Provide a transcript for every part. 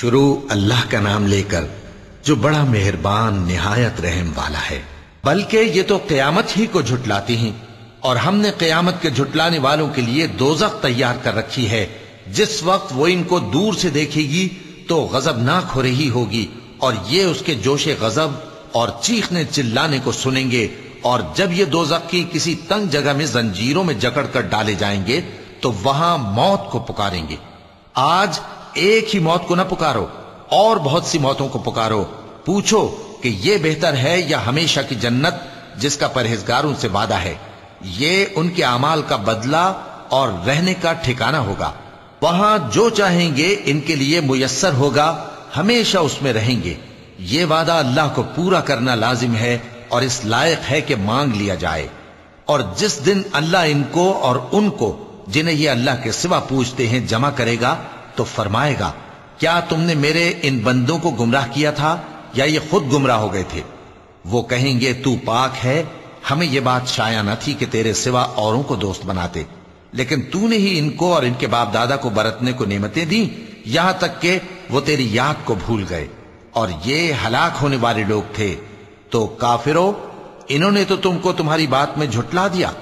शुरू अल्लाह का नाम लेकर, जो बड़ा मेहरबान, निहायत रहम वाला है। बल्कि ये तो कयामत ही को झुटलाती हैं, और हमने कयामत के झुटलाने वालों के लिए दोजख तैयार कर रखी है। जिस वक्त वो इनको दूर से देखेगी तो गजबनाक हो रही होगी, और ये उसके जोशे गजब और चीखने चिल्लाने को सुनेंगे, और जब ये दोजख की किसी तंग जगह में जंजीरों में जकड़ कर डाले जाएँगे तो वहाँ मौत को पुकारेंगे। आज एक ही मौत को न पुकारो, और बहुत सी मौतों को पुकारो। पूछो कि यह बेहतर है या हमेशा की जन्नत जिसका परहेजगारों से वादा है। ये उनके अमाल का बदला और रहने का ठिकाना होगा। वहाँ जो चाहेंगे, इनके लिए मुयसर होगा। हमेशा उसमें रहेंगे। ये वादा अल्लाह को पूरा करना लाजिम है और इस लायक है कि मांग लिया जाए। और जिस दिन अल्लाह इनको और उनको, जिन्हें ये अल्लाह के सिवा पूछते हैं, जमा करेगा तो फरमाएगा, क्या तुमने मेरे इन बंदों को गुमराह किया था या ये खुद गुमराह हो गए थे? वो कहेंगे, तू पाक है, हमें यह बात शाया न थी कि तेरे सिवा औरों को दोस्त बनाते। लेकिन तूने ही इनको और इनके बाप दादा को बरतने को नेमतें दी, यहाँ तक के वो तेरी याद को भूल गए। और ये हलाक होने वाले लोग थे। तो काफिरो, इन्होंने तो तुमको तुम्हारी बात में झुटला दिया।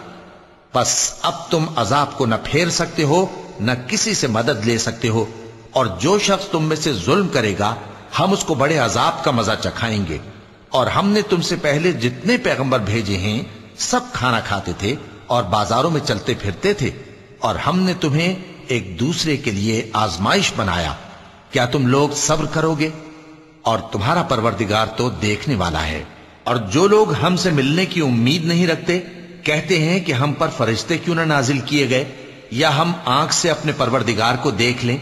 बस अब तुम अजाब को न फेर सकते हो न किसी से मदद ले सकते हो, और जो शख्स तुम में से जुल्म करेगा, हम उसको बड़े अजाब का मज़ा चखाएँगे। और हमने तुमसे पहले जितने पैगंबर भेजे हैं, सब खाना खाते थे और बाजारों में चलते फिरते थे, और हमने तुम्हें एक दूसरे के लिए आजमाइश बनाया। क्या तुम लोग सब्र करोगे? और तुम्हारा परवरदिगार तो देखने वाला है। और जो लोग हमसे मिलने की उम्मीद नहीं रखते, कहते हैं कि हम पर फरिश्ते क्यों ना नाजिल किए गए? या हम आँख से अपने परवरदिगार को देख लें,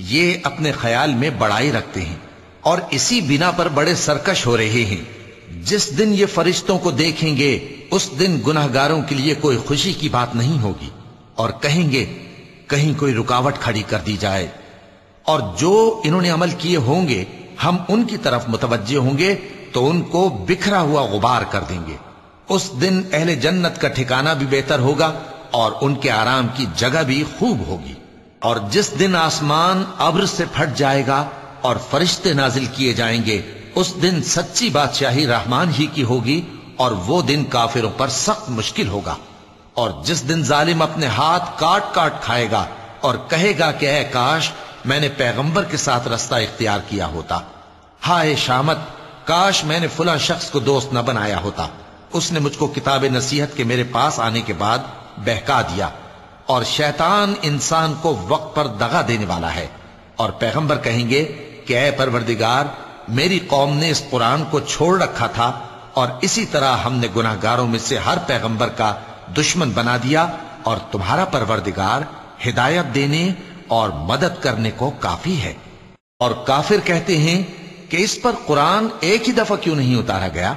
ये अपने ख्याल में बड़ाई रखते हैं और इसी बिना पर बड़े सरकश हो रहे हैं। जिस दिन ये फरिश्तों को देखेंगे, उस दिन गुनाहगारों के लिए कोई खुशी की बात नहीं होगी और कहेंगे, कहीं कोई रुकावट खड़ी कर दी जाए। और जो इन्होंने अमल किए होंगे, हम उनकी तरफ़ मुतवजे होंगे तो उनको बिखरा हुआ गुबार कर देंगे। उस दिन अहले जन्नत का ठिकाना भी बेहतर होगा और उनके आराम की जगह भी खूब होगी। और जिस दिन आसमान अब्र से फट जाएगा और फरिश्ते नाजिल किए जाएँगे, उस दिन सच्ची बादशाही रहमान ही की होगी और वो दिन काफिरों पर सख्त मुश्किल होगा। और जिस दिन जालिम अपने हाथ काट काट खाएगा और कहेगा कि, ऐ काश, मैंने पैगंबर के साथ रास्ता इख्तियार किया होता। हाय शामत, काश मैंने फुला शख्स को दोस्त न बनाया होता। उसने मुझको किताब नसीहत के मेरे पास आने के बाद बहका दिया और शैतान इंसान को वक्त पर दगा देने वाला है और पैगंबर कहेंगे कि परवरदिगार, मेरी कौम ने इस कुरान को छोड़ रखा था और इसी तरह हमने गुनाहगारों में से हर पैगंबर का दुश्मन बना दिया और तुम्हारा परवरदिगार हिदायत देने और मदद करने को काफ़ी है। और काफिर कहते हैं कि, इस पर कुरान एक ही दफ़ा क्यों नहीं उतारा गया?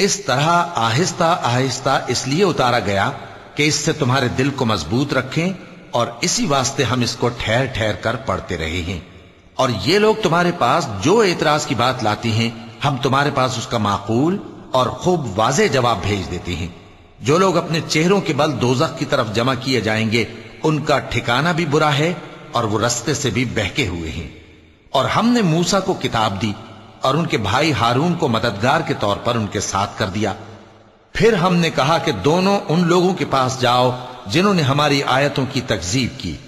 इस तरह आहिस्ता आहिस्ता इसलिए उतारा गया कि इससे तुम्हारे दिल को मज़बूत रखें और इसी वास्ते हम इसको ठहर ठहर कर पढ़ते रहे हैं। और ये लोग तुम्हारे पास जो एतराज़ की बात लाती हैं, हम तुम्हारे पास उसका माकूल और खूब वाजे जवाब भेज देते हैं। जो लोग अपने चेहरों के बल दोजख की तरफ़ जमा किए जाएँगे, उनका ठिकाना भी बुरा है और वो रस्ते से भी बहके हुए हैं। और हमने मूसा को किताब दी और उनके भाई हारून को मददगार के तौर पर उनके साथ कर दिया। फिर हमने कहा कि दोनों उन लोगों के पास जाओ, जिन्होंने हमारी आयतों की तकजीब की।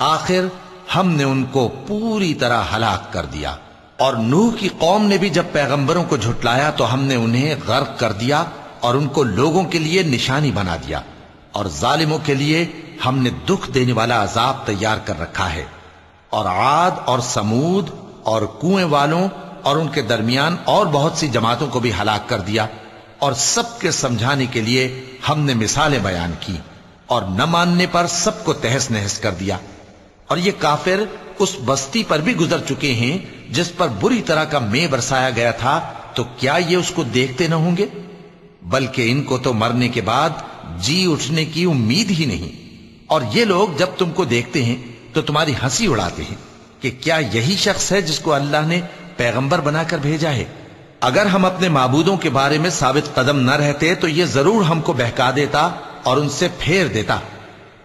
आखिर हमने उनको पूरी तरह हलाक कर दिया। और नूह की कौम ने भी जब पैगंबरों को झुटलाया तो हमने उन्हें गर्क कर दिया और उनको लोगों के लिए निशानी बना दिया। और जालिमों के लिए हमने दुख देने वाला अजाब तैयार कर रखा है। और आद और समूद और कुएँ वालों और उनके दरमियान और बहुत सी जमातों को भी हलाक कर दिया और सबके समझाने के लिए हमने मिसालें बयान की और न मानने पर सबको तहस नहस कर दिया। और ये काफिर उस बस्ती पर भी गुजर चुके हैं, जिस पर बुरी तरह का मे बरसाया गया था तो क्या ये उसको देखते न होंगे? बल्कि इनको तो मरने के बाद जी उठने की उम्मीद ही नहीं। और ये लोग जब तुमको देखते हैं तो तुम्हारी हँसी उड़ाते हैं कि क्या यही शख्स है जिसको अल्लाह ने पैगंबर बनाकर भेजा है। अगर हम अपने माबूदों के बारे में साबित कदम न रहते तो ये ज़रूर हमको बहका देता और उनसे फेर देता।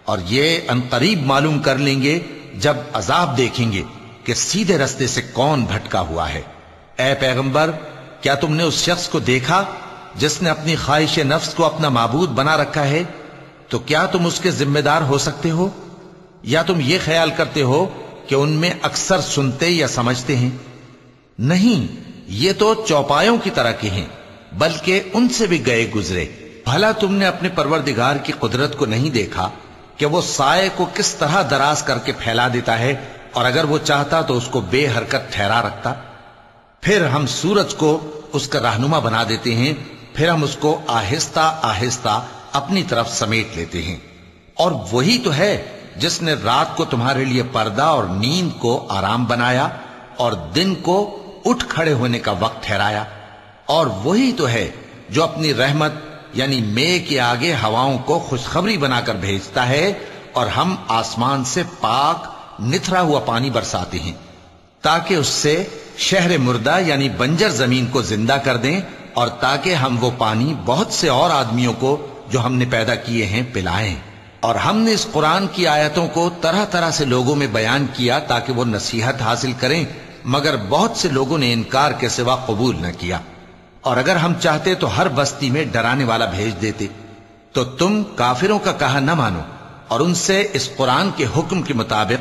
और ये अनकरीब मालूम कर लेंगे, जब अजाब देखेंगे कि सीधे रस्ते से कौन भटका हुआ है। ए पैगंबर, क्या तुमने उस शख्स को देखा, जिसने अपनी ख्वाहिश नफ्स को अपना माबूद बना रखा है? तो क्या तुम उसके जिम्मेदार हो सकते हो? या तुम ये ख्याल करते हो कि उनमें अक्सर सुनते या समझते हैं? नहीं, ये तो चौपायों की तरह के हैं, बल्कि उनसे भी गए गुजरे। भला तुमने अपने परवरदिगार की कुदरत को नहीं देखा कि वो साय को किस तरह दराज करके फैला देता है, और अगर वो चाहता तो उसको बेहरकत ठहरा रखता? फिर हम सूरज को उसका रहनुमा बना देते हैं, फिर हम उसको आहिस्ता आहिस्ता अपनी तरफ़ समेट लेते हैं। और वही तो है जिसने रात को तुम्हारे लिए पर्दा और नींद को आराम बनाया, और दिन को उठ खड़े होने का वक्त ठहराया, और वही तो है जो अपनी रहमत, यानी मे के आगे हवाओं को खुशखबरी बनाकर भेजता है, और हम आसमान से पाक, निथरा हुआ पानी बरसाते हैं, ताकि उससे शहर मुर्दा, यानी बंजर ज़मीन को ज़िंदा कर दें, और ताकि हम वो पानी बहुत से और आदमियों को, जो हमने पैदा किए हैं, पिलाएँ। और हमने इस कुरान की आयतों को तरह तरह से लोगों में बयान किया, ताकि वो नसीहत हासिल करें मगर बहुत से लोगों ने इनकार के सिवा कबूल न किया। और अगर हम चाहते तो हर बस्ती में डराने वाला भेज देते। तो तुम काफिरों का कहा न मानो और उनसे इस कुरान के हुक्म के मुताबिक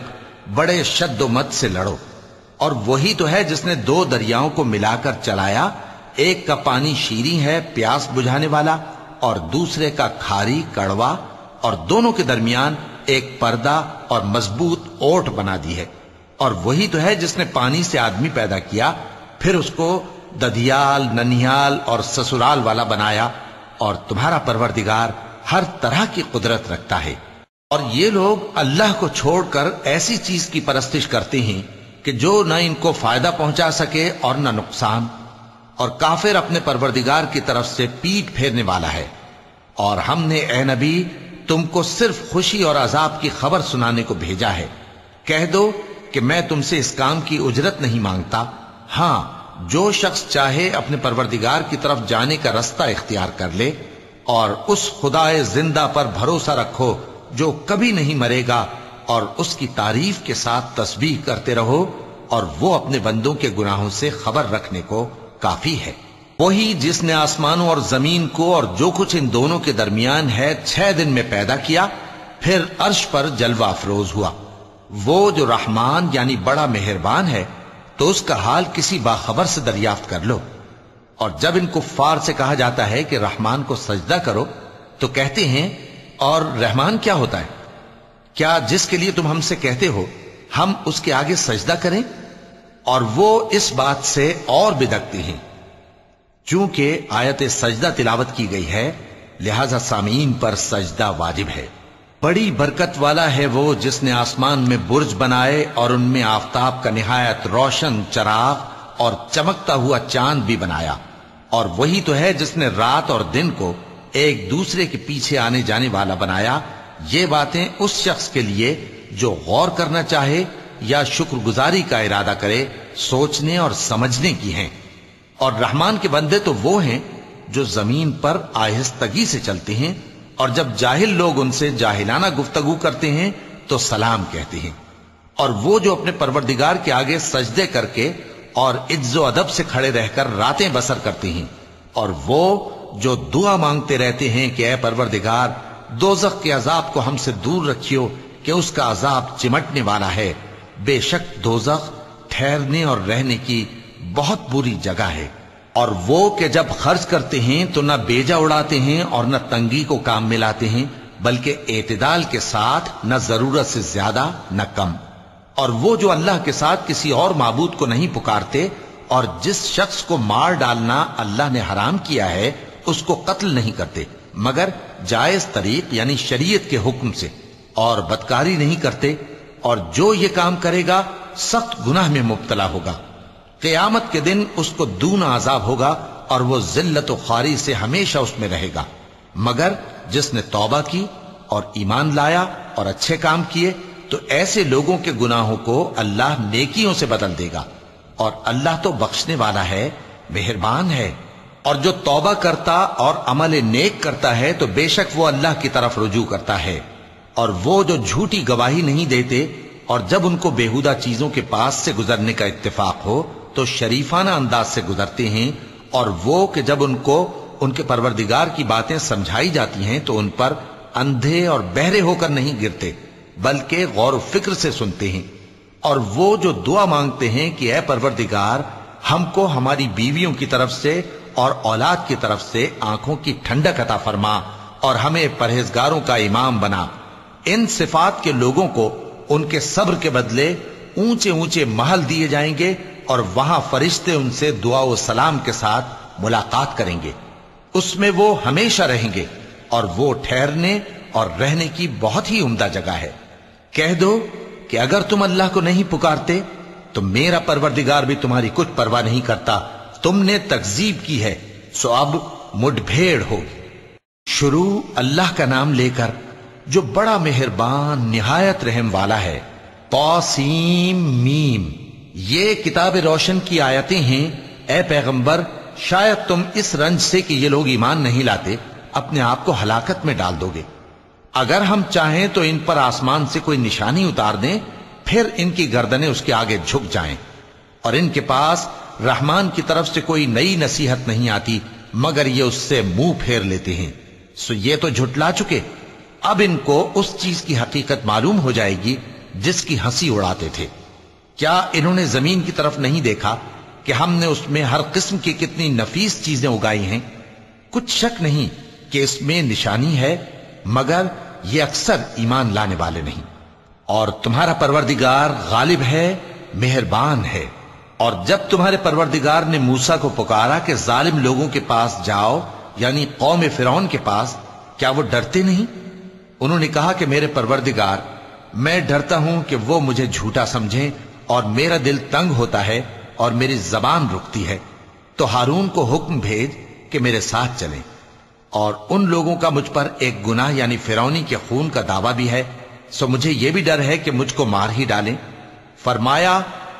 बड़े शद्द मत से लड़ो। और वही तो है जिसने दो दरियाओं को मिलाकर चलाया। एक का पानी शीरी है, प्यास बुझाने वाला, और दूसरे का खारी, कड़वा, और दोनों के दरमियान एक पर्दा और मज़बूत ओट बना दी है। और वही तो है जिसने पानी से आदमी पैदा किया, फिर उसको दधियाल, ननियाल और ससुराल वाला बनाया और तुम्हारा परवरदिगार हर तरह की कुदरत रखता है। और ये लोग अल्लाह को छोड़कर ऐसी चीज़ की परस्तिश करते हैं कि जो न इनको फ़ायदा पहुँचा सके और न नुकसान। और काफिर अपने परवरदिगार की तरफ़ से पीठ फेरने वाला है। और हमने, ए नबी, तुमको सिर्फ़ खुशी और अजाब की खबर सुनाने को भेजा है। कह दो कि मैं तुमसे इस काम की उजरत नहीं माँगता। हाँ, जो शख्स चाहे अपने परवरदिगार की तरफ़ जाने का रास्ता इख्तियार कर ले और उस खुदाए ज़िंदा पर भरोसा रखो जो कभी नहीं मरेगा और उसकी तारीफ़ के साथ तस्बीह करते रहो और वो अपने बंदों के गुनाहों से खबर रखने को काफ़ी है। वही जिसने आसमानों और ज़मीन को और जो कुछ इन दोनों के दरमियान है छह दिन में पैदा किया, फिर अर्श पर जलवा अफरोज हुआ। वो जो रहमान यानी बड़ा मेहरबान है तो उसका हाल किसी बाखबर से दरियाफ्त कर लो। और जब इन कुफ्फार से कहा जाता है कि रहमान को सजदा करो तो कहते हैं, और रहमान क्या होता है? क्या जिसके लिए तुम हमसे कहते हो, हम उसके आगे सजदा करें? और वो इस बात से और बिदकते हैं। चूँकि आयत सजदा तिलावत की गई है, लिहाजा सामीन पर सजदा वाजिब है। बड़ी बरकत वाला है वो जिसने आसमान में बुर्ज बनाए और उनमें आफताब का निहायत रोशन, चराग और चमकता हुआ चाँद भी बनाया। और वही तो है जिसने रात और दिन को एक दूसरे के पीछे आने जाने वाला बनाया। ये बातें उस शख्स के लिए जो गौर करना चाहे या शुक्रगुजारी का इरादा करे, सोचने और समझने की हैं। और रहमान के बंदे तो वो हैं जो ज़मीन पर आहिस्तगी से चलते हैं और जब जाहिल लोग उनसे जाहिलाना गुफ्तगु करते हैं तो सलाम कहते हैं। और वो जो अपने परवरदिगार के आगे सजदे करके और इज्जो अदब से खड़े रहकर रातें बसर करते हैं, और वो जो दुआ मांगते रहते हैं कि ए परवरदिगार, दोजख के अजाब को हमसे दूर रखियो कि उसका अजाब चिमटने वाला है। बेशक दोजख ठहरने और रहने की बहुत बुरी जगह है। और वो के जब खर्च करते हैं तो न बेजा उड़ाते हैं और न तंगी को काम में लाते हैं, बल्कि एतदाल के साथ न ज़रूरत से ज़्यादा, न कम। और वो जो अल्लाह के साथ किसी और मबूद को नहीं पुकारते और जिस शख्स को मार डालना अल्लाह ने हराम किया है, उसको कत्ल नहीं करते, मगर जायज़ तरीक यानी शरीयत के हुक्म से और बदकारी नहीं करते, और जो ये काम करेगा, सख्त गुनाह में मुबतला होगा। क्यामत के दिन उसको दूना आजाब होगा और वो जिल्लत खारी से हमेशा उसमें रहेगा। मगर जिसने तौबा की और ईमान लाया और अच्छे काम किए तो ऐसे लोगों के गुनाहों को अल्लाह नेकियों से बदल देगा। और अल्लाह तो बख्शने वाला है, मेहरबान है। और जो तौबा करता और अमल नेक करता है तो बेशक वो अल्लाह की तरफ़ रुजू करता है। और वो जो झूठी गवाही नहीं देते और जब उनको बेहुदा चीज़ों के पास से गुजरने का इत्तेफाक हो तो शरीफाना अंदाज से गुजरते हैं और वो कि जब उनको, उनके परवरदिगार की बातें समझाई जाती हैं तो उन पर अंधे और बहरे होकर नहीं गिरते, बल्कि गौर फ़िक्र से सुनते हैं। और वो जो दुआ मांगते हैं कि ए परवरदिगार, हमको हमारी बीवियों की तरफ़ से और औलाद की तरफ़ से आँखों की ठंडक अता फरमा और हमें परहेजगारों का इमाम बना। इन सिफात के लोगों को उनके सब्र के बदले ऊँचे ऊँचे महल दिए जाएँगे और वहाँ फरिश्ते उनसे दुआ सलाम के साथ मुलाकात करेंगे। उसमें वो हमेशा रहेंगे और वो ठहरने और रहने की बहुत ही उम्दा जगह है। कह दो कि अगर तुम अल्लाह को नहीं पुकारते तो मेरा परवरदिगार भी तुम्हारी कुछ परवाह नहीं करता। तुमने तकजीब की है, सो अब मुठभेड़ होगी शुरू अल्लाह का नाम लेकर, जो बड़ा मेहरबान, निहायत रहम वाला है। पौसीम, मीम। ये किताब रोशन की आयतें हैं, ए पैगंबर, शायद तुम इस रंज से कि ये लोग ईमान नहीं लाते, अपने आप को हलाकत में डाल दोगे। अगर हम चाहें तो इन पर आसमान से कोई निशानी उतार दें, फिर इनकी गर्दनें उसके आगे झुक जाएँ। और इनके पास रहमान की तरफ़ से कोई नई नसीहत नहीं आती, मगर ये उससे मुँह फेर लेते हैं। सो ये तो झुटला चुके। अब इनको उस चीज़ की हकीकत मालूम हो जाएगी, जिसकी हँसी उड़ाते थे। क्या इन्होंने ज़मीन की तरफ़ नहीं देखा कि हमने उसमें हर किस्म की कितनी नफीस चीज़ें उगाई हैं? कुछ शक नहीं कि इसमें निशानी है, मगर ये अक्सर ईमान लाने वाले नहीं। और तुम्हारा परवरदिगार गालिब है, मेहरबान है। और जब तुम्हारे परवरदिगार ने मूसा को पुकारा कि जालिम लोगों के पास जाओ, यानी कौम फिरौन के पास, क्या वो डरते नहीं? उन्होंने कहा कि मेरे परवरदिगार, मैं डरता हूँ कि वो मुझे झूठा समझें और मेरा दिल तंग होता है और मेरी जबान रुकती है तो हारून को हुक्म भेज कि मेरे साथ चलें। और उन लोगों का मुझ पर एक गुनाह यानी फिरौनी के खून का दावा भी है, सो मुझे यह भी डर है कि मुझको मार ही डालें। फरमाया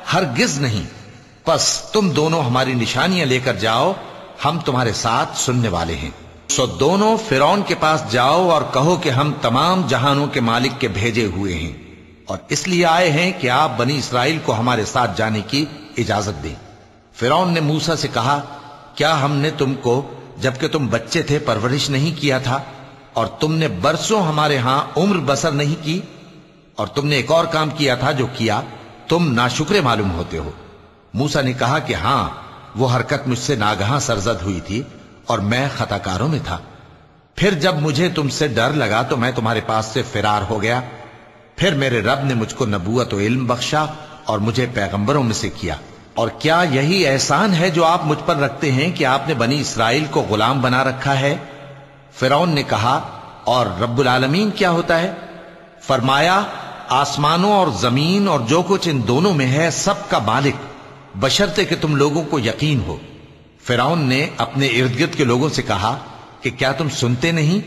हर गिज नहीं, बस तुम दोनों हमारी निशानियाँ लेकर जाओ, हम तुम्हारे साथ सुनने वाले हैं। सो दोनों फिरौन के पास जाओ और कहो कि हम तमाम जहानों के मालिक के भेजे हुए हैं। और इसलिए आए हैं कि आप बनी इसराइल को हमारे साथ जाने की इजाज़त दें। फिरौन ने मूसा से कहा, क्या हमने तुमको, जबकि तुम बच्चे थे, परवरिश नहीं किया था? और तुमने बरसों हमारे यहाँ उम्र बसर नहीं की? और तुमने एक और काम किया था जो किया, तुम नाशुक्रे मालूम होते हो। मूसा ने कहा कि, हाँ, वो हरकत मुझसे नागहा सरजद हुई थी और मैं खताकारों में था। फिर जब मुझे तुमसे डर लगा तो मैं तुम्हारे पास से फिरार हो गया फिर मेरे रब ने मुझको नबूत इल्म बख्शा और मुझे पैगंबरों में से किया। और क्या यही एहसान है जो आप मुझ पर रखते हैं कि आपने बनी इसराइल को गुलाम बना रखा है? फिरौन ने कहा, और रब्बुल आलमीन क्या होता है? फरमाया, आसमानों और ज़मीन और जो कुछ इन दोनों में है सबका मालिक। बशर्ते कि तुम लोगों को यकीन हो। फिरौन ने अपने इर्द गिर्द के लोगों से कहा कि क्या तुम सुनते नहीं?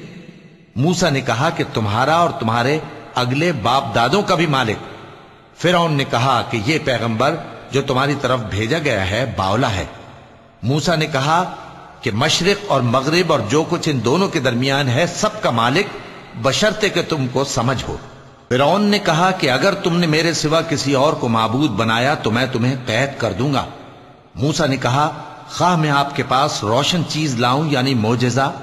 मूसा ने कहा कि तुम्हारा और तुम्हारे अगले बाप दादों का भी मालिक। फिर ने कहा कि यह पैगंबर जो तुम्हारी तरफ़ भेजा गया है, बावला है। मूसा ने कहा कि मशरक और मगरब और जो कुछ इन दोनों के दरमियान है सबका मालिक, बशर्ते के तुमको समझ हो। फिर ने कहा कि अगर तुमने मेरे सिवा किसी और को मबूद बनाया तो मैं तुम्हें कैद कर दूँगा। मूसा ने कहा खा मैं आपके पास रोशन चीज़ लाऊं, यानी मोजेजा?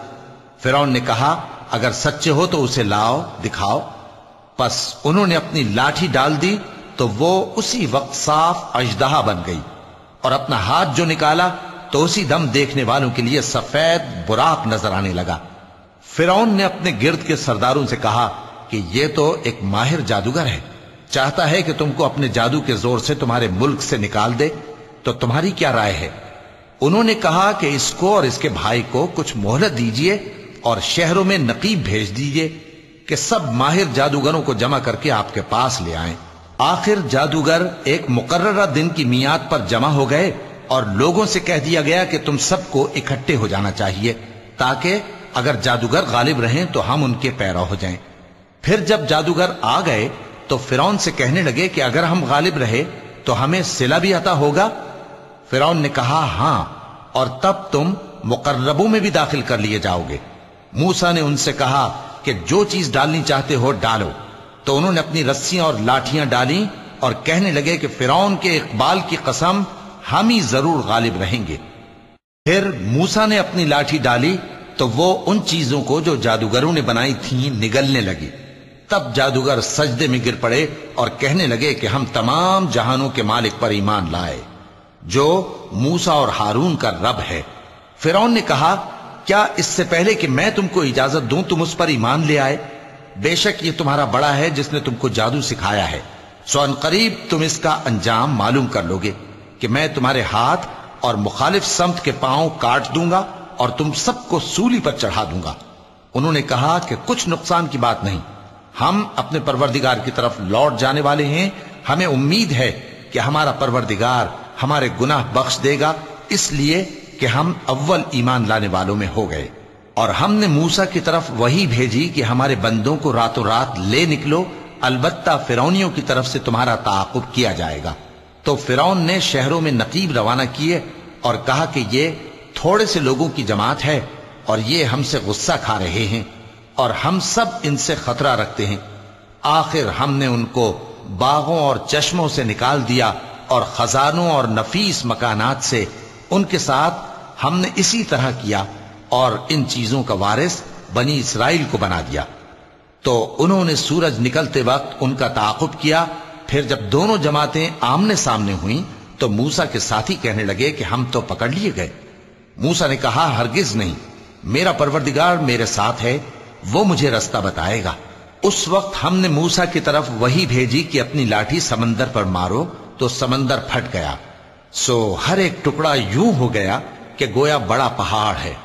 फिर ने कहा, अगर सच्चे हो तो उसे लाओ, दिखाओ। बस उन्होंने अपनी लाठी डाल दी तो वो उसी वक्त साफ़ अजदहा बन गई और अपना हाथ जो निकाला तो उसी दम देखने वालों के लिए सफ़ेद बुराक नज़र आने लगा। फिर ने अपने गिर्द के सरदारों से कहा कि यह तो एक माहिर जादूगर है। चाहता है कि तुमको अपने जादू के ज़ोर से तुम्हारे मुल्क से निकाल दे तो तुम्हारी क्या राय है? उन्होंने कहा कि इसको और इसके भाई को कुछ मोहलत दीजिए और शहरों में नकीब भेज दीजिए। कि सब माहिर जादूगरों को जमा करके आपके पास ले आए। आखिर जादूगर एक मुकर्रा दिन की मियाद पर जमा हो गए और लोगों से कह दिया गया कि तुम सबको इकट्ठे हो जाना चाहिए, ताकि अगर जादूगर गालिब रहें तो हम उनके पैरा हो जाएँ। फिर जब जादूगर आ गए तो फिरौन से कहने लगे कि अगर हम गालिब रहे तो हमें सिला भी अता होगा। फिरौन ने कहा, हाँ, और तब तुम मुकर्रबों में भी दाखिल कर लिए जाओगे। मूसा ने उनसे कहा कि जो चीज़ डालनी चाहते हो डालो। तो उन्होंने अपनी रस्सियाँ और लाठियाँ डाली और कहने लगे कि फिरौन के इकबाल की कसम, हम ही ज़रूर गालिब रहेंगे। फिर मूसा ने अपनी लाठी डाली तो वो उन चीज़ों को जो जादूगरों ने बनाई थी, निगलने लगी। तब जादूगर सजदे में गिर पड़े और कहने लगे कि हम तमाम जहानों के मालिक पर ईमान लाए, जो मूसा और हारून का रब है। फिर ने कहा क्या इससे पहले कि मैं तुमको इजाज़त दूँ, तुम उस पर ईमान ले आए? बेशक ये तुम्हारा बड़ा है जिसने तुमको जादू सिखाया है। सो करीब तुम इसका अंजाम मालूम कर लोगे कि मैं तुम्हारे हाथ और मुखालिफ समत के पाँव काट दूँगा और तुम सबको सूली पर चढ़ा दूँगा। उन्होंने कहा कि कुछ नुकसान की बात नहीं। हम अपने परवरदिगार की तरफ़ लौट जाने वाले हैं। हमें उम्मीद है कि हमारा परवरदिगार हमारे गुनाह बख्श देगा। इसलिए कि हम अव्वल ईमान लाने वालों में हो गए और हमने मूसा की तरफ़ वही भेजी कि हमारे बंदों को रातों रात ले निकलो, अलबत्ता फिरौनियों की तरफ़ से तुम्हारा ताकुब किया जाएगा। तो फिरौन ने शहरों में नकीब रवाना किए और कहा कि ये थोड़े से लोगों की जमात है और ये हमसे गुस्सा खा रहे हैं और हम सब इनसे खतरा रखते हैं। आखिर हमने उनको बागों और चश्मों से निकाल दिया और खजानों और नफीस मकानात से उनके साथ हमने इसी तरह किया और इन चीज़ों का वारिस बनी इसराइल को बना दिया। तो उन्होंने सूरज निकलते वक्त उनका ताकुब किया। फिर जब दोनों जमातें आमने सामने हुई तो मूसा के साथी कहने लगे कि हम तो पकड़ लिए गए। मूसा ने कहा, हरगिज नहीं, मेरा परवरदिगार मेरे साथ है, वो मुझे रास्ता बताएगा। उस वक्त हमने मूसा की तरफ़ वही भेजी कि अपनी लाठी समंदर पर मारो तो समंदर फट गया। सो हर एक टुकड़ा यूँ हो गया कि गोया बड़ा पहाड़ है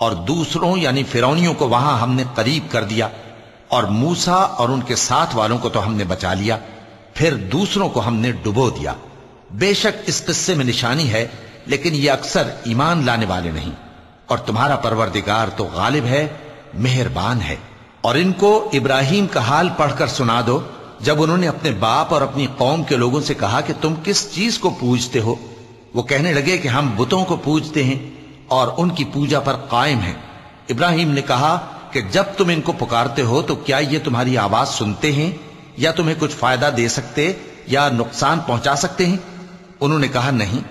और दूसरों यानी फिरौनियों को वहाँ हमने करीब कर दिया और मूसा और उनके साथ वालों को तो हमने बचा लिया, फिर दूसरों को हमने डुबो दिया। बेशक इस किस्से में निशानी है, लेकिन यह अक्सर ईमान लाने वाले नहीं। और तुम्हारा परवरदिगार तो गालिब है, मेहरबान है। और इनको इब्राहिम का हाल पढ़कर सुना दो, जब उन्होंने अपने बाप और अपनी कौम के लोगों से कहा कि तुम किस चीज़ को पूजते हो वो कहने लगे कि हम बुतों को पूजते हैं और उनकी पूजा पर कायम है। इब्राहिम ने कहा कि जब तुम इनको पुकारते हो तो क्या ये तुम्हारी आवाज़ सुनते हैं? या तुम्हें कुछ फ़ायदा दे सकते या नुकसान पहुँचा सकते हैं? उन्होंने कहा, नहीं,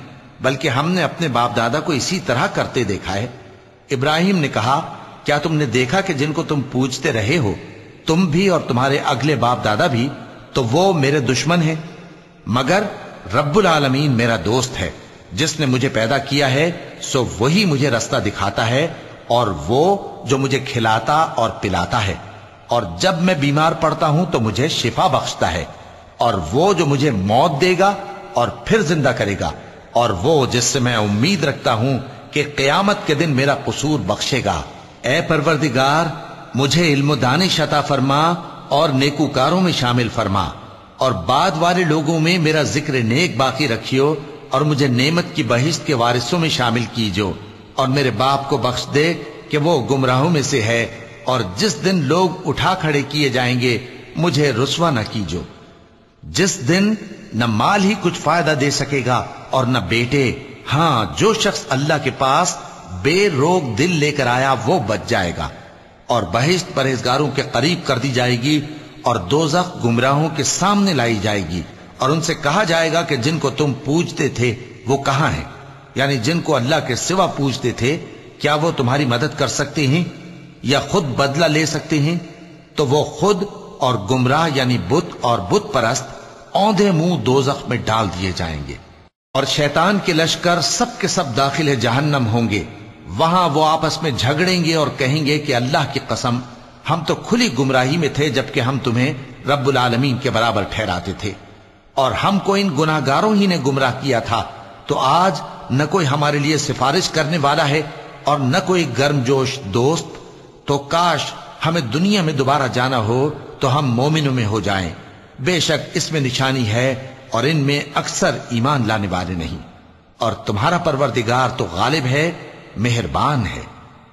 बल्कि हमने अपने बाप दादा को इसी तरह करते देखा है। इब्राहिम ने कहा, क्या तुमने देखा कि जिनको तुम पूजते रहे हो, तुम भी और तुम्हारे अगले बाप दादा भी तो वो मेरे दुश्मन हैं, मगर रब्बुल आलमीन मेरा दोस्त है। जिसने मुझे पैदा किया है, सो वही मुझे रास्ता दिखाता है और वो जो मुझे खिलाता और पिलाता है। और जब मैं बीमार पड़ता हूँ तो मुझे शिफा बख्शता है। और वो जो मुझे मौत देगा और फिर ज़िंदा करेगा। और वो जिससे मैं उम्मीद रखता हूँ कि कयामत के दिन मेरा कसूर बख्शेगा। ए परवरदिगार, मुझे इल्म दानिश अता फरमा और नेकूकारों में शामिल फरमा। और बाद वाले लोगों में मेरा ज़िक्र नेक बाकी रखियो और मुझे नेमत की बहिश्त के वारिसों में शामिल कीजो, और मेरे बाप को बख्श दे कि वो गुमराहों में से है, और जिस दिन लोग उठा खड़े किए जाएँगे, मुझे रुसवा न कीजो। जिस दिन न माल ही कुछ फ़ायदा दे सकेगा, और न बेटे, हाँ, जो शख्स अल्लाह के पास बेरोग दिल लेकर आया, वो बच जाएगा। और बहिश्त परहेजगारों के करीब कर दी जाएगी, और दोजख गुमराहों के सामने लाई जाएगी। और उनसे कहा जाएगा कि जिनको तुम पूजते थे, वो कहाँ हैं? यानी जिनको अल्लाह के सिवा पूजते थे, क्या वो तुम्हारी मदद कर सकते हैं? या खुद बदला ले सकते हैं? तो वो खुद और गुमराह, यानी बुत और बुत परस्त, औंधे मुँह दो में डाल दिए जाएँगे। और शैतान के लश्कर सब के सब दाखिल जहन्नम होंगे। वहाँ वो आपस में झगड़ेंगे और कहेंगे कि अल्लाह की कसम, हम तो खुली गुमराही में थे जबकि हम तुम्हें रब्बुल आलमीन के बराबर ठहराते थे। और हमको इन गुनागारों ही ने गुमराह किया था। तो आज न कोई हमारे लिए सिफारिश करने वाला है और न कोई गर्मजोश दोस्त। तो काश हमें दुनिया में दोबारा जाना हो तो हम मोमिनों में हो जाएँ। बेशक इसमें निशानी है और इनमें अक्सर ईमान लाने वाले नहीं। और तुम्हारा परवरदिगार तो गालिब है, मेहरबान है।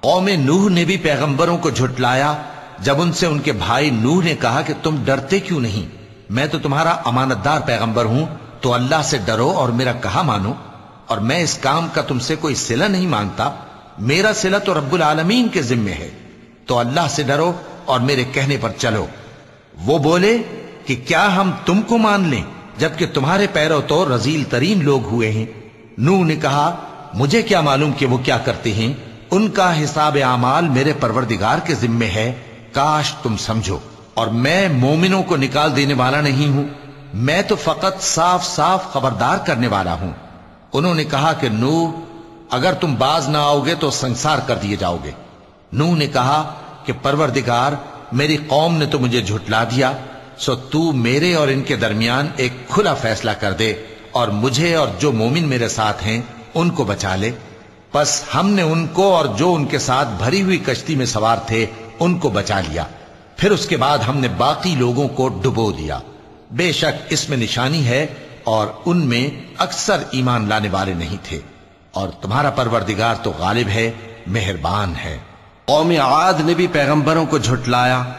कौम नूह ने भी पैगंबरों को झुटलाया, जब उनसे उनके भाई नूह ने कहा कि तुम डरते क्यों नहीं? मैं तो तुम्हारा अमानतदार पैगंबर हूँ तो अल्लाह से डरो और मेरा कहा मानो, और मैं इस काम का तुमसे कोई सिला नहीं माँगता। मेरा सिला तो रब्बुल आलमीन के जिम्मे है। तो अल्लाह से डरो और मेरे कहने पर चलो। वो बोले कि क्या हम तुमको मान लें, जबकि तुम्हारे पैरों तो रजील तरीन लोग हुए हैं। नू ने कहा, मुझे क्या मालूम कि वो क्या करते हैं? उनका हिसाब आमाल मेरे परवरदिगार के जिम्मे है। काश तुम समझो। और मैं मोमिनों को निकाल देने वाला नहीं हूँ। मैं तो फकत साफ़ साफ़ खबरदार करने वाला हूँ। उन्होंने कहा कि नू अगर तुम बाज ना आओगे तो संसार कर दिए जाओगे। नू ने कहा कि, परवरदिगार, मेरी कौम ने तो मुझे झुटला दिया, सो तू मेरे और इनके दरमियान एक खुला फैसला कर दे और मुझे और जो मोमिन मेरे साथ हैं, उनको बचा ले। बस हमने उनको और जो उनके साथ भरी हुई कश्ती में सवार थे, उनको बचा लिया। फिर उसके बाद हमने बाकी लोगों को डुबो दिया। बेशक इसमें निशानी है और उनमें अक्सर ईमान लाने वाले नहीं थे। और तुम्हारा परवरदिगार तो गालिब है, मेहरबान है। कौम आद ने भी पैगंबरों को झुटलाया।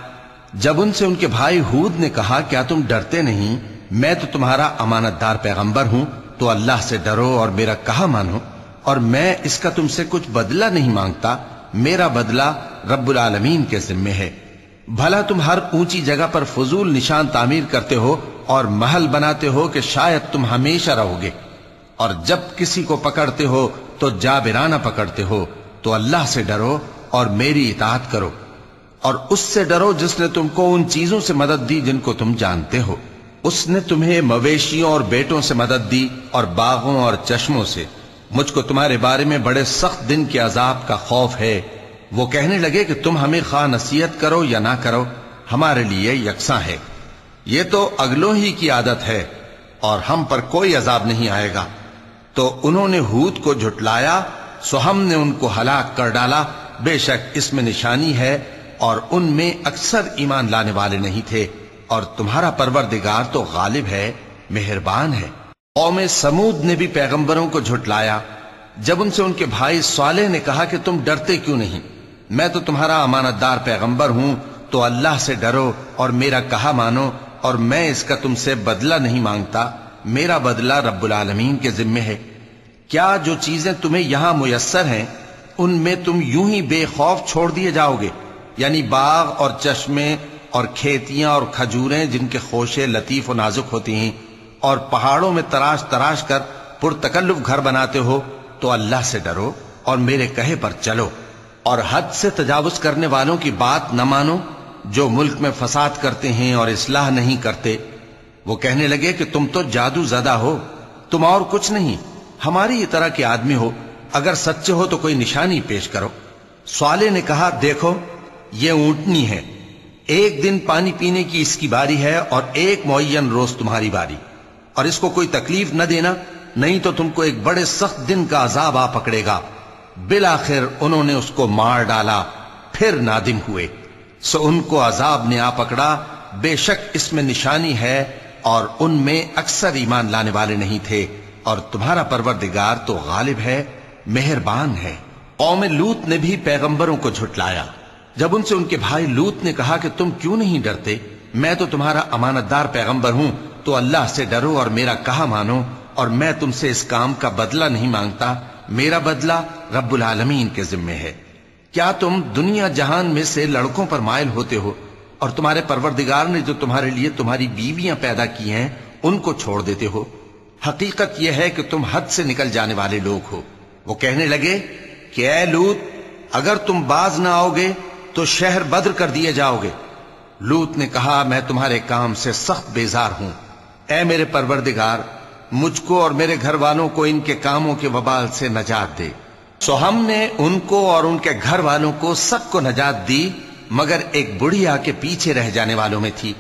जब उनसे उनके भाई हूद ने कहा, क्या तुम डरते नहीं? मैं तो तुम्हारा अमानतदार पैगंबर हूँ। तो अल्लाह से डरो और मेरा कहा मानो। और मैं इसका तुमसे कुछ बदला नहीं माँगता। मेरा बदला रब्बुल आलमीन के जिम्मे है। भला तुम हर ऊँची जगह पर फजूल निशान तामीर करते हो और महल बनाते हो कि शायद तुम हमेशा रहोगे। और जब किसी को पकड़ते हो तो जाबिराना पकड़ते हो तो अल्लाह से डरो और मेरी इतात करो। और उससे डरो जिसने तुमको उन चीज़ों से मदद दी जिनको तुम जानते हो। उसने तुम्हें मवेशियों और बेटों से मदद दी और बागों और चश्मों से। मुझको तुम्हारे बारे में बड़े सख्त दिन के अजाब का खौफ है वो कहने लगे कि तुम हमें खा नसीहत करो या ना करो, हमारे लिए यकसा है। ये तो अगलों ही की आदत है और हम पर कोई अजाब नहीं आएगा। तो उन्होंने हूद को झुटलाया, सो हमने उनको हलाक कर डाला। बेशक इसमें निशानी है और उनमें अक्सर ईमान लाने वाले नहीं थे और तुम्हारा परवरदिगार तो गालिब है, मेहरबान है। कौम समूद ने भी पैगंबरों को झुटलाया। जब उनसे उनके भाई स्वाले ने कहा कि तुम डरते क्यों नहीं? मैं तो तुम्हारा अमानतदार पैगंबर हूँ तो अल्लाह से डरो और मेरा कहा मानो और मैं इसका तुमसे बदला नहीं माँगता। मेरा बदला रब्बुल आलमीन के जिम्मे है। क्या जो चीज़ें तुम्हें यहाँ मुयसर हैं, उनमें तुम यूँ ही बेखौफ छोड़ दिए जाओगे? यानी बाग और चश्मे और खेतियाँ और खजूरें जिनके खोशे लतीफ और नाजुक होती हैं और पहाड़ों में तराश तराश कर पुरतकल्लुफ घर बनाते हो तो अल्लाह से डरो और मेरे कहे पर चलो। और हद से तजावज करने वालों की बात न मानो, जो मुल्क में फसाद करते हैं और इसलाह नहीं करते, वो कहने लगे कि तुम तो जादू ज़्यादा हो, तुम और कुछ नहीं, हमारी ही तरह के आदमी हो, अगर सच्चे हो तो कोई निशानी पेश करो। स्वाले ने कहा, देखो, ये ऊंटनी है, एक दिन पानी पीने की इसकी बारी है और एक मुन रोज तुम्हारी बारी, और इसको कोई तकलीफ़ न देना, नहीं तो तुमको एक बड़े सख्त दिन का अजाब आ पकड़ेगा। बिल आखिर उन्होंने उसको मार डाला, फिर नादिम हुए। सो उनको अजाब ने आ पकड़ा। बेशक इसमें निशानी है और उनमें अक्सर ईमान लाने वाले नहीं थे। और तुम्हारा परवरदिगार तो गालिब है, मेहरबान है। कौम लूत ने भी पैगंबरों को झुटलाया। जब उनसे उनके भाई लूत ने कहा कि तुम क्यों नहीं डरते? मैं तो तुम्हारा अमानतदार पैगंबर हूँ तो अल्लाह से डरो और मेरा कहा मानो, और मैं तुमसे इस काम का बदला नहीं माँगता। मेरा बदला रब्बुल आलमीन के जिम्मे है। क्या तुम दुनिया जहान में से लड़कों पर मायल होते हो और तुम्हारे परवरदिगार ने जो तुम्हारे लिए तुम्हारी बीवियाँ पैदा की हैं, उनको छोड़ देते हो? हकीकत यह है कि तुम हद से निकल जाने वाले लोग हो। वो कहने लगे, कि ए लूत, अगर तुम बाज ना आओगे तो शहर बद्र कर दिए जाओगे। लूत ने कहा, मैं तुम्हारे काम से सख्त बेजार हूँ। ए मेरे परवरदिगार मुझको और मेरे घर वालों को इनके कामों के बबाल से नजात दे। सो हमने उनको और उनके घर वालों को सबको नजात दी, मगर एक बुढ़िया के पीछे रह जाने वालों में थी।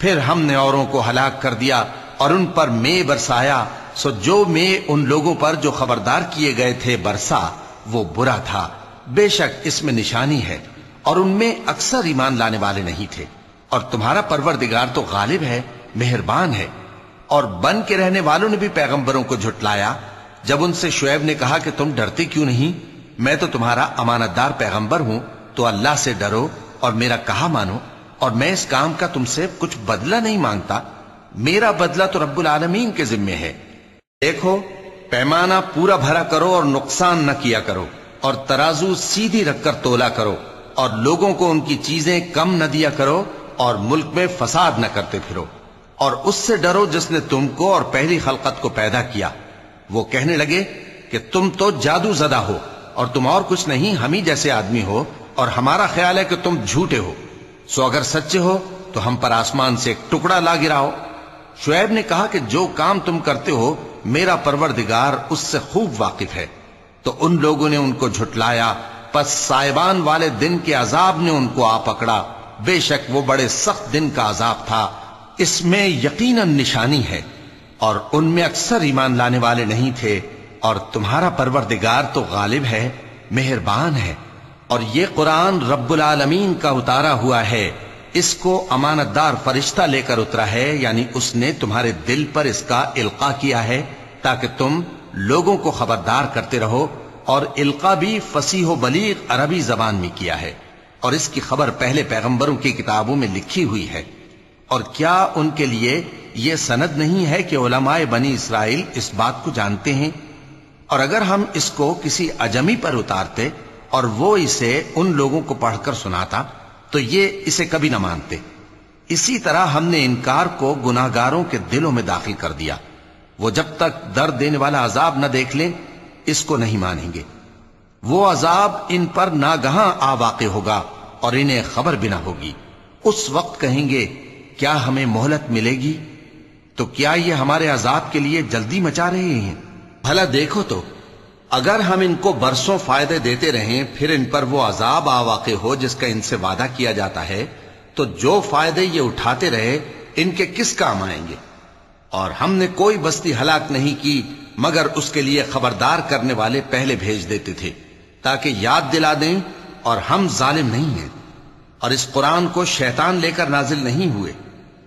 फिर हमने औरों को हलाक कर दिया और उन पर मे बरसाया। सो जो मे उन लोगों पर जो खबरदार किए गए थे बरसा, वो बुरा था। बेशक इसमें निशानी है और उनमें अक्सर ईमान लाने वाले नहीं थे। और तुम्हारा परवरदिगार तो गालिब है, मेहरबान है। और बन के रहने वालों ने भी पैगंबरों को झुटलाया। जब उनसे शुएब ने कहा कि तुम डरते क्यों नहीं? मैं तो तुम्हारा अमानतदार पैगंबर हूँ तो अल्लाह से डरो और मेरा कहा मानो, और मैं इस काम का तुमसे कुछ बदला नहीं माँगता। मेरा बदला तो रब्बुल आलमीन के जिम्मे है। देखो, पैमाना पूरा भरा करो और नुकसान न किया करो, और तराजू सीधी रखकर तोला करो, और लोगों को उनकी चीज़ें कम न दिया करो, और मुल्क में फसाद न करते फिरो। और उससे डरो जिसने तुमको और पहली खलकत को पैदा किया। वो कहने लगे कि तुम तो जादू जदा हो और तुम और कुछ नहीं, हम ही जैसे आदमी हो और हमारा ख्याल है कि तुम झूठे हो। सो अगर सच्चे हो तो हम पर आसमान से एक टुकड़ा ला गिराओ शुएब ने कहा कि जो काम तुम करते हो, मेरा परवरदिगार उससे खूब वाकिफ है। तो उन लोगों ने उनको झुटलाया, पस साइबान वाले दिन के अजाब ने उनको आ पकड़ा। बेशक वो बड़े सख्त दिन का अजाब था इसमें यकीनन निशानी है और उनमें अक्सर ईमान लाने वाले नहीं थे और तुम्हारा परवरदिगार तो गालिब है, मेहरबान है। और ये कुरान रब्बुल आलमीन का उतारा हुआ है, इसको अमानतदार फरिश्ता लेकर उतरा है, यानी उसने तुम्हारे दिल पर इसका इल्का किया है, ताकि तुम लोगों को खबरदार करते रहो, और इल्का भी फसीह बलीग अरबी जबान में किया है। और इसकी खबर पहले पैगंबरों की किताबों में लिखी हुई है। और क्या उनके लिए यह सनद नहीं है कि ओलमाए बनी इसराइल इस बात को जानते हैं? और अगर हम इसको किसी अजमी पर उतारते और वो इसे उन लोगों को पढ़कर सुनाता तो ये इसे कभी ना मानते। इसी तरह हमने इनकार को गुनाहगारों के दिलों में दाखिल कर दिया। वो जब तक दर्द देने वाला अजाब न देख लें, इसको नहीं मानेंगे। वो अजाब इन पर नागहां आ वाक़ होगा और इन्हें खबर भी ना होगी। उस वक्त कहेंगे क्या हमें मोहलत मिलेगी? तो क्या ये हमारे अजाब के लिए जल्दी मचा रहे हैं? भला देखो तो अगर हम इनको बरसों फ़ायदे देते रहें, फिर इन पर वो अजाब आ वाक़ हो जिसका इनसे वादा किया जाता है तो जो फ़ायदे ये उठाते रहे, इनके किस काम आएँगे? और हमने कोई बस्ती हलाक नहीं की, मगर उसके लिए खबरदार करने वाले पहले भेज देते थे, ताकि याद दिला दें और हम जालिम नहीं हैं। और इस कुरान को शैतान लेकर नाजिल नहीं हुए।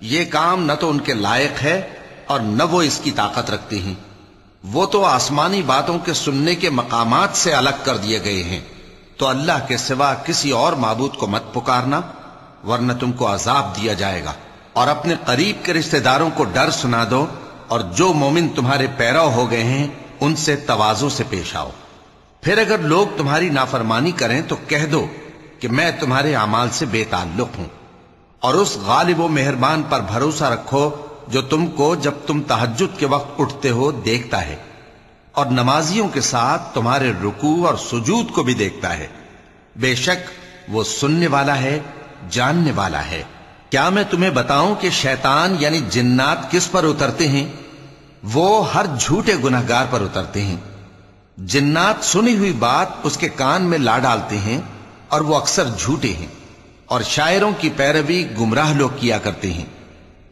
ये काम न तो उनके लायक है और न वो इसकी ताकत रखते हैं। वो तो आसमानी बातों के सुनने के मकामात से अलग कर दिए गए हैं। तो अल्लाह के सिवा किसी और माबूद को मत पुकारना, वरना तुमको अजाब दिया जाएगा। और अपने करीब के रिश्तेदारों को डर सुना दो और जो मोमिन तुम्हारे पैरव हो गए हैं, उनसे तवाजों से पेश आओ। फिर अगर लोग तुम्हारी नाफरमानी करें तो कह दो कि मैं तुम्हारे अमाल से बेताल्लुक हूँ। और उस गालिब व मेहरबान पर भरोसा रखो, जो तुमको जब तुम तहजद के वक्त उठते हो देखता है। और नमाजियों के साथ तुम्हारे रुकू और सुजूद को भी देखता है। बेशक वो सुनने वाला है, जानने वाला है। क्या मैं तुम्हें बताऊँ कि शैतान यानी जिन्नात किस पर उतरते हैं? वो हर झूठे गुनाहगार पर उतरते हैं। जिन्नात सुनी हुई बात उसके कान में ला डालते हैं और वो अक्सर झूठे हैं और शायरों की पैरवी गुमराह लोग किया करते हैं।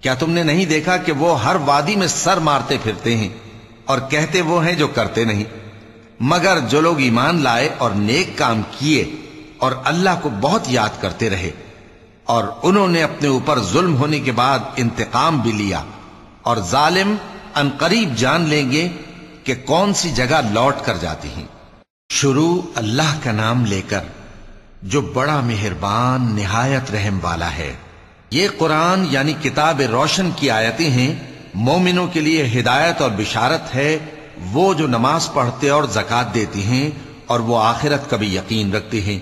क्या तुमने नहीं देखा कि वो हर वादी में सर मारते फिरते हैं और कहते वो हैं जो करते नहीं? मगर जो लोग ईमान लाए और नेक काम किए और अल्लाह को बहुत याद करते रहे और उन्होंने अपने ऊपर जुल्म होने के बाद इंतकाम भी लिया और जालिम अनकरीब जान लेंगे कि कौन सी जगह लौट कर जाती हैं। शुरू अल्लाह का नाम लेकर। जो बड़ा मेहरबान, निहायत रहम वाला है। ये कुरान, यानी किताब रोशन की आयतें हैं, मोमिनों के लिए हिदायत और बिशारत है, वो जो नमाज़ पढ़ते और जक़ात देती हैं, और वो आखिरत का भी यकीन रखते हैं।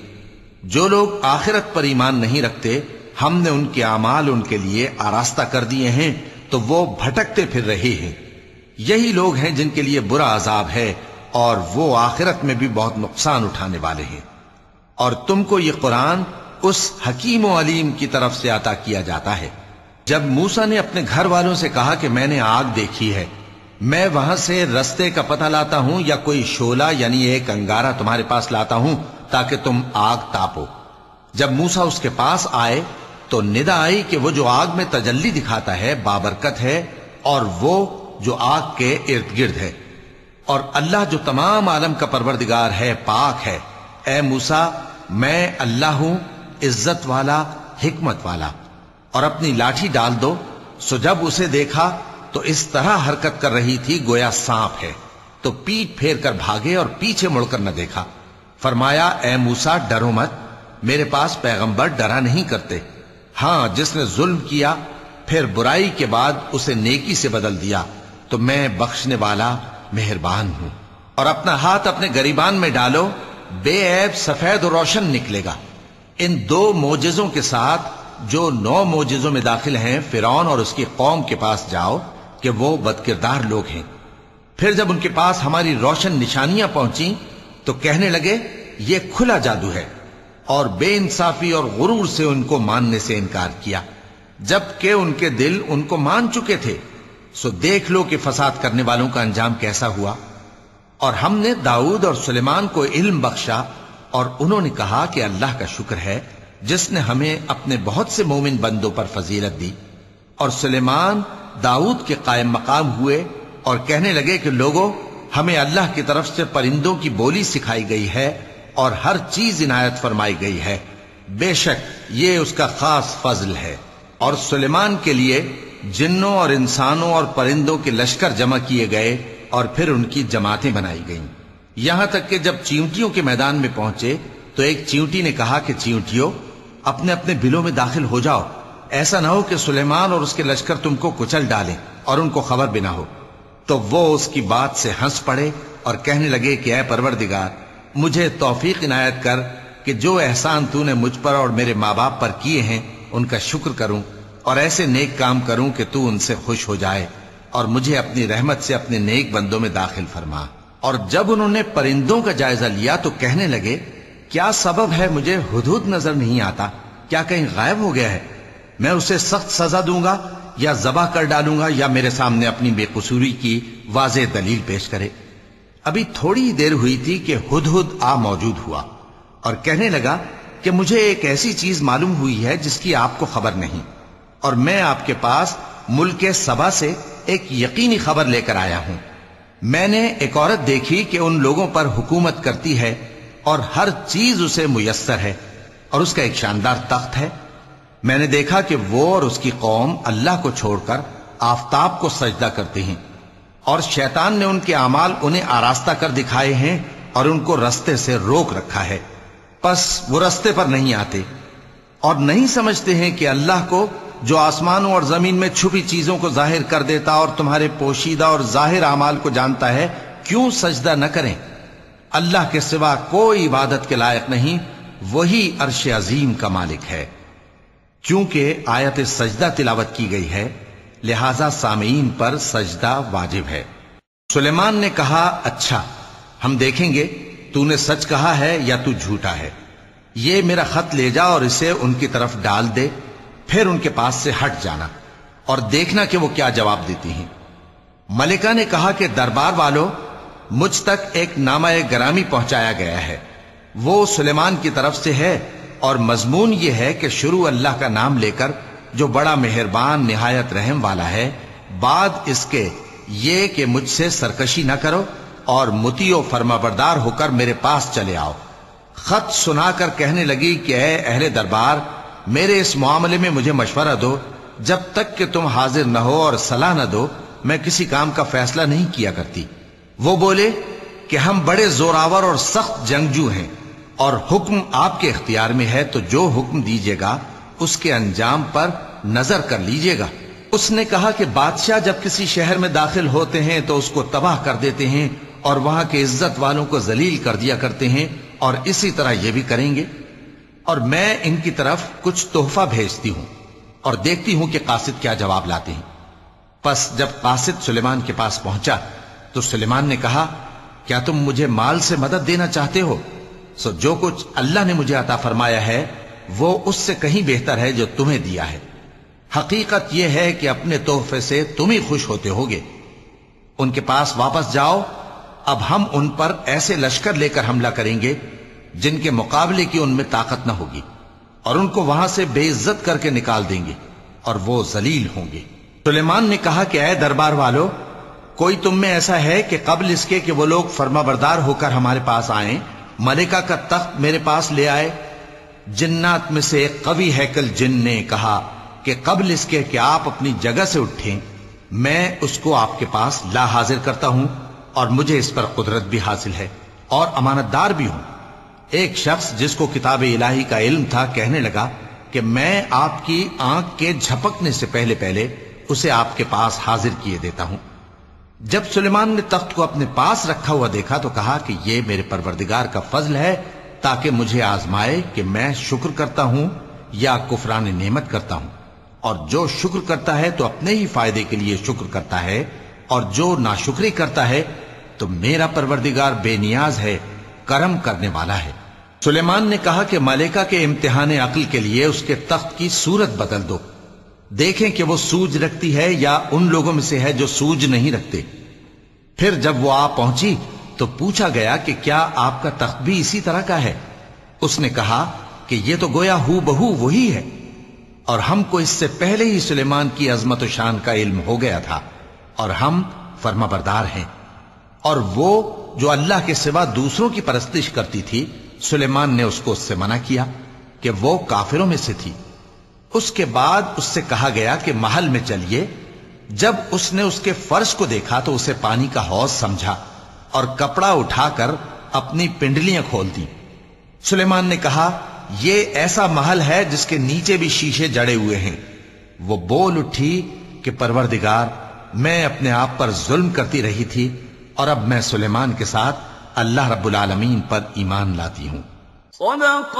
जो लोग आखिरत पर ईमान नहीं रखते, हमने उनके अमाल उनके लिए आरास्ता कर दिए हैं तो वो भटकते फिर रहे हैं। यही लोग हैं जिनके लिए बुरा अजाब है, और वो आखिरत में भी बहुत नुकसान उठाने वाले हैं। और तुमको ये कुरान उस हकीम अलीम की तरफ़ से अता किया जाता है। जब मूसा ने अपने घर वालों से कहा कि मैंने आग देखी है, मैं वहाँ से रस्ते का पता लाता हूँ या कोई शोला यानी एक अंगारा तुम्हारे पास लाता हूँ ताकि तुम आग तापो। जब मूसा उसके पास आए तो निदा आई कि वो जो आग में तजल्ली दिखाता है, बाबरकत है और वो जो आग के इर्द गिर्द है। और अल्लाह जो तमाम आलम का परवरदिगार है, पाक है। ए मूसा मैं अल्लाह हूँ, इज़्ज़त वाला, हिकमत वाला। और अपनी लाठी डाल दो, सो जब उसे देखा तो इस तरह हरकत कर रही थी, गोया सांप है। तो पीठ फेर कर भागे और पीछे मुड़कर न देखा। फरमाया, ए मूसा, डरो मत। मेरे पास पैगंबर डरा नहीं करते। हाँ, जिसने जुल्म किया, फिर बुराई के बाद उसे नेकी से बदल दिया। तो मैं बख्शने वाला, मेहरबान हूँ। और अपना हाथ अपने गरीबान में डालो बेऐब सफ़ेद और रोशन निकलेगा। इन दो मोजों के साथ जो नौ मोजिजों में दाखिल हैं, फिरौन और उसकी कौम के पास जाओ कि वो बदकिरदार लोग हैं। फिर जब उनके पास हमारी रोशन निशानियाँ पहुँची तो कहने लगे, ये खुला जादू है। और बेइंसाफी और गुरूर से उनको मानने से इनकार किया। जबकि उनके दिल उनको मान चुके थे, सो देख लो कि फसाद करने वालों का अंजाम कैसा हुआ। और हमने दाऊद और सुलेमान को इल्म बख्शा और उन्होंने कहा कि अल्लाह का शुक्र है, जिसने हमें अपने बहुत से मोमिन बंदों पर फजीलत दी। और सुलेमान दाऊद के कायम मकाम हुए और कहने लगे कि लोगों, हमें अल्लाह की तरफ़ से परिंदों की बोली सिखाई गई है और हर चीज़ इनायत फरमाई गई है। बेशक ये उसका खास फजल है। और सुलेमान के लिए जिन्नों और इंसानों और परिंदों के लश्कर जमा किए गए और फिर उनकी जमातें बनाई गईं। यहाँ तक कि जब चींटियों के मैदान में पहुँचे तो एक चींटी ने कहा कि, चींटियों अपने अपने बिलों में दाखिल हो जाओ। ऐसा ना हो कि सुलेमान और उसके लश्कर तुमको कुचल डालें और उनको खबर भी ना हो। तो वो उसकी बात से हंस पड़े और कहने लगे कि अय परवरदिगार, मुझे तोफीक इनायत कर कि जो एहसान तूने मुझ पर और मेरे माँ बाप पर किए हैं, उनका शुक्र करूँ और ऐसे नेक काम करूँ कि तू उनसे खुश हो जाए। और मुझे अपनी रहमत से अपने नेक बंदों में दाखिल फरमा। और जब उन्होंने परिंदों का जायजा लिया तो कहने लगे, क्या सबब है मुझे? हुदूद नज़र नहीं आता। क्या कहीं गायब हो गया है? मैं उसे सख्त सजा दूँगा या जबा कर डालूँगा या मेरे सामने अपनी बेकसूरी की वाज दलील पेश करे? अभी थोड़ी देर हुई थी कि हुदहुद आ मौजूद हुआ और कहने लगा कि मुझे एक ऐसी चीज़ मालूम हुई है जिसकी आपको खबर नहीं। और मैं आपके पास मुल्क सबा से एक यकीनी खबर लेकर आया हूँ। मैंने एक औरत देखी कि उन लोगों पर हुकूमत करती है और हर चीज़ उसे मुयसर है और उसका एक शानदार तख्त है। मैंने देखा कि वो और उसकी कौम अल्लाह को छोड़कर आफ्ताब को सजदा करती हैं और शैतान ने उनके अमाल उन्हें आरास्ता कर दिखाए हैं और उनको रस्ते से रोक रखा है। बस वो रस्ते पर नहीं आते और नहीं समझते हैं कि अल्लाह को जो आसमानों और ज़मीन में छुपी चीज़ों को ज़ाहिर कर देता और तुम्हारे पोशीदा और ज़ाहिर अमाल को जानता है, क्यों सजदा न करें? अल्लाह के सिवा कोई इबादत के लायक नहीं, वही अरश अजीम का मालिक है। क्योंकि आयत सजदा तिलावत की गई है, लिहाजा सामीन पर सजदा वाजिब है। सुलेमान ने कहा अच्छा हम देखेंगे, तूने सच कहा है या तू झूठा है? ये मेरा खत ले जा और इसे उनकी तरफ़ डाल दे फिर उनके पास से हट जाना और देखना कि वो क्या जवाब देती हैं। मलिका ने कहा कि दरबार वालों, मुझ तक एक नामा ग्रामी पहुँचाया गया है। वो सुलेमान की तरफ़ से है और मजमून ये है कि शुरू अल्लाह का नाम लेकर जो बड़ा मेहरबान, निहायत रहम वाला है, बाद इसके ये कि मुझसे सरकशी न करो और मुतियो फर्माबरदार होकर मेरे पास चले आओ। खत सुनाकर कहने लगी कि अहले दरबार मेरे इस मामले में मुझे मशवरा दो। जब तक कि तुम हाजिर न हो और सलाह न दो, मैं किसी काम का फैसला नहीं किया करती। वो बोले कि हम बड़े जोरावर और सख्त जंगजू हैं और हुक्म आपके इख्तियार में है तो जो हुक्म दीजिएगा, उसके अंजाम पर नज़र कर लीजिएगा। उसने कहा कि बादशाह जब किसी शहर में दाखिल होते हैं तो उसको तबाह कर देते हैं और वहाँ के इज़्ज़त वालों को जलील कर दिया करते हैं और इसी तरह ये भी करेंगे। और मैं इनकी तरफ़ कुछ तोहफा भेजती हूँ और देखती हूँ कि कासिद क्या जवाब लाते हैं। बस जब कासिद सुलेमान के पास पहुँचा तो सुलेमान ने कहा, क्या तुम मुझे माल से मदद देना चाहते हो? सो जो कुछ अल्लाह ने मुझे अता फरमाया है, वो उससे कहीं बेहतर है जो तुम्हें दिया है। हकीकत यह है कि अपने तोहफे से तुम ही खुश होते होगे। उनके पास वापस जाओ, अब हम उन पर ऐसे लश्कर लेकर हमला करेंगे जिनके मुकाबले की उनमें ताकत न होगी, और उनको वहाँ से बेइज्जत करके निकाल देंगे, और वो जलील होंगे। सुलेमान ने कहा कि अय दरबार वालों, कोई तुम में ऐसा है कि कबल इसके कि वो लोग फर्माबरदार होकर हमारे पास आए, मलिका का तख्त मेरे पास ले आए? जिन्नात में से एक कवि हैकल जिन ने कहा कि, कबल इसके कि आप अपनी जगह से उठें, मैं उसको आपके पास ला हाजिर करता हूँ, और मुझे इस पर कुदरत भी हासिल है, और अमानतदार भी हूँ। एक शख्स जिसको किताब इलाही का इल्म था, कहने लगा कि मैं आपकी आँख के झपकने से पहले पहले उसे आपके पास हाजिर किए देता हूँ। जब सुलेमान ने तख्त को अपने पास रखा हुआ देखा तो कहा कि यह मेरे परवरदिगार का फजल है, ताकि मुझे आजमाए कि मैं शुक्र करता हूँ या कुफरान नेमत करता हूँ। और जो शुक्र करता है तो अपने ही फ़ायदे के लिए शुक्र करता है, और जो नाशुक्री करता है तो मेरा परवरदिगार बेनियाज है कर्म करने वाला है। सुलेमान ने कहा कि मलिका के इम्तिहान अक्ल के लिए उसके तख्त की सूरत बदल दो। देखें कि वो सूझ रखती है या उन लोगों में से है जो सूझ नहीं रखते। फिर जब वो आ पहुँची तो पूछा गया कि क्या आपका तख्त भी इसी तरह का है? उसने कहा कि ये तो गोया हु बहू वही है। और हमको इससे पहले ही सुलेमान की अजमत शान का इल्म हो गया था। और हम फर्माबरदार हैं। और वो जो अल्लाह के सिवा दूसरों की परस्तिश करती थी, सुलेमान ने उसको उससे मना किया कि वो काफिरों में से थी। उसके बाद उससे कहा गया कि महल में चलिए। जब उसने उसके फर्श को देखा तो उसे पानी का हौज समझा और कपड़ा उठाकर अपनी पिंडलियाँ खोल दी। सुलेमान ने कहा यह ऐसा महल है जिसके नीचे भी शीशे जड़े हुए हैं। वो बोल उठी कि, परवरदिगार, मैं अपने आप पर जुल्म करती रही थी और अब मैं सुलेमान के साथ अल्लाह रब्बुल आलमीन पर ईमान लाती हूँ। सदक